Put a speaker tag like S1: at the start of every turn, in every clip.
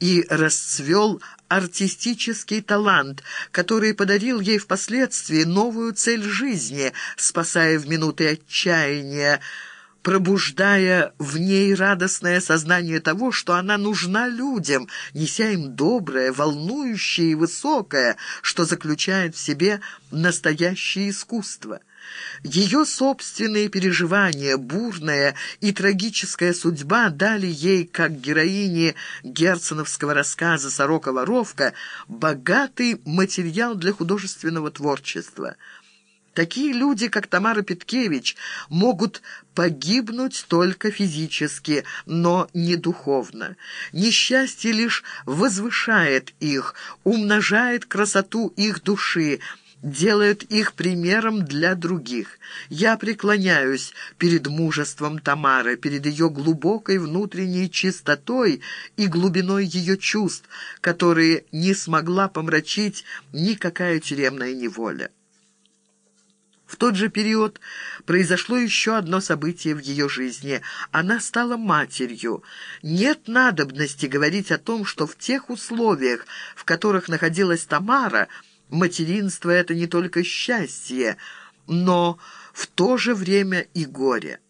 S1: и расцвел артистический талант, который подарил ей впоследствии новую цель жизни, спасая в минуты отчаяния, пробуждая в ней радостное сознание того, что она нужна людям, неся им доброе, волнующее и высокое, что заключает в себе настоящее искусство. Ее собственные переживания, бурная и трагическая судьба дали ей, как героине герценовского рассказа «Сорока-воровка», богатый материал для художественного творчества – Такие люди, как Тамара Петкевич, могут погибнуть только физически, но не духовно. Несчастье лишь возвышает их, умножает красоту их души, делает их примером для других. Я преклоняюсь перед мужеством Тамары, перед ее глубокой внутренней чистотой и глубиной ее чувств, которые не смогла помрачить никакая тюремная неволя. В тот же период произошло еще одно событие в ее жизни. Она стала матерью. Нет надобности говорить о том, что в тех условиях, в которых находилась Тамара, материнство — это не только счастье, но в то же время и горе.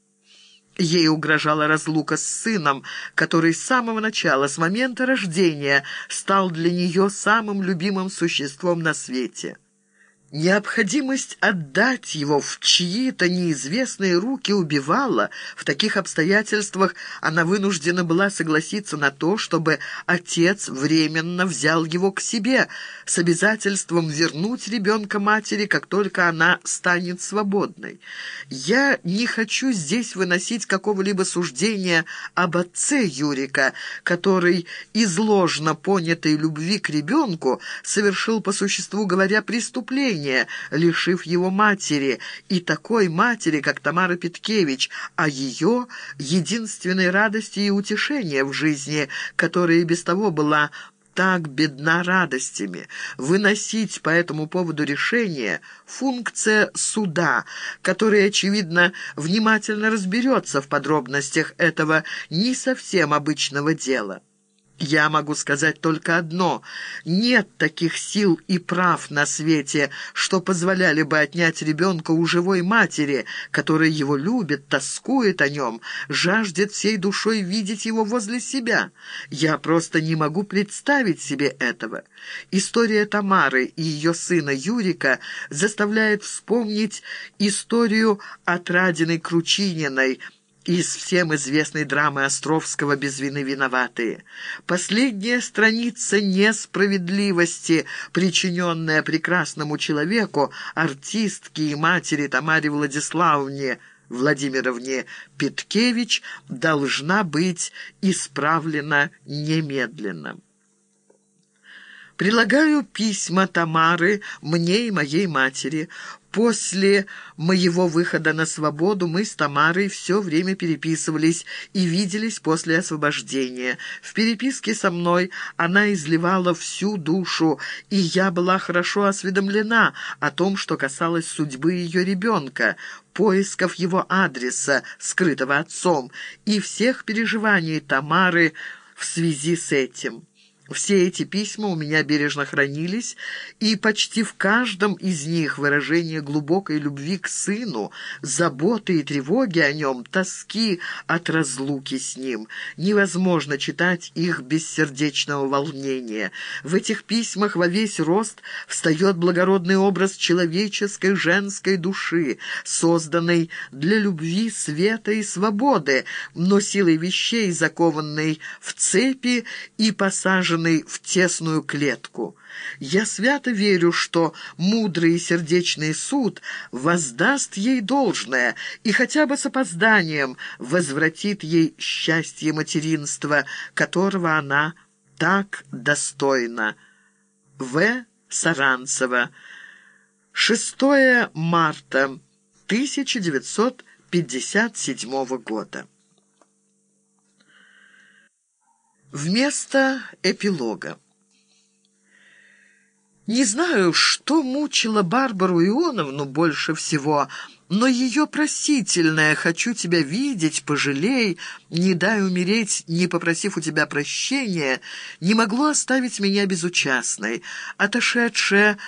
S1: Ей угрожала разлука с сыном, который с самого начала, с момента рождения, стал для нее самым любимым существом на свете. Необходимость отдать его в чьи-то неизвестные руки убивала. В таких обстоятельствах она вынуждена была согласиться на то, чтобы отец временно взял его к себе, с обязательством вернуть ребенка матери, как только она станет свободной. Я не хочу здесь выносить какого-либо суждения об отце Юрика, который из ложно понятой любви к ребенку совершил, по существу говоря, преступление, рождения, лишив его матери, и такой матери, как Тамара Петкевич, а ее единственной радости и утешения в жизни, которая и без того была так бедна радостями. Выносить по этому поводу решение – функция суда, который, очевидно, внимательно разберется в подробностях этого не совсем обычного дела. Я могу сказать только одно. Нет таких сил и прав на свете, что позволяли бы отнять ребенка у живой матери, которая его любит, тоскует о нем, жаждет всей душой видеть его возле себя. Я просто не могу представить себе этого. История Тамары и ее сына Юрика заставляет вспомнить историю отрадиной Кручининой – из всем известной драмы Островского «Без вины виноватые». Последняя страница несправедливости, причиненная прекрасному человеку, артистке и матери Тамаре Владиславовне Владимировне Петкевич, должна быть исправлена немедленно. Прилагаю письма Тамары мне и моей матери. После моего выхода на свободу мы с Тамарой все время переписывались и виделись после освобождения. В переписке со мной она изливала всю душу, и я была хорошо осведомлена о том, что касалось судьбы ее ребенка, поисков его адреса, скрытого отцом, и всех переживаний Тамары в связи с этим. Все эти письма у меня бережно хранились, и почти в каждом из них выражение глубокой любви к сыну, заботы и тревоги о нем, тоски от разлуки с ним. Невозможно читать их без сердечного волнения. В этих письмах во весь рост встает благородный образ человеческой женской души, созданной для любви, света и свободы, но силой вещей, закованной в цепи и посаженной посаженный в тесную клетку. Я свято верю, что мудрый и сердечный суд воздаст ей должное и хотя бы с опозданием возвратит ей счастье материнства, которого она так достойна. В. Саранцева. 6 марта 1957 года. Вместо эпилога. Не знаю, что мучило Барбару Ионовну больше всего, Но ее просительное «хочу тебя видеть, пожалей, не дай умереть, не попросив у тебя прощения» не могло оставить меня безучастной. Отошедшая